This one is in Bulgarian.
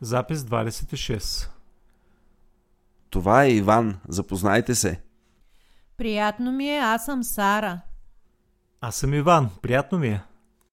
Запис 26. Това е Иван. Запознайте се. Приятно ми е, аз съм Сара. Аз съм Иван. Приятно ми е.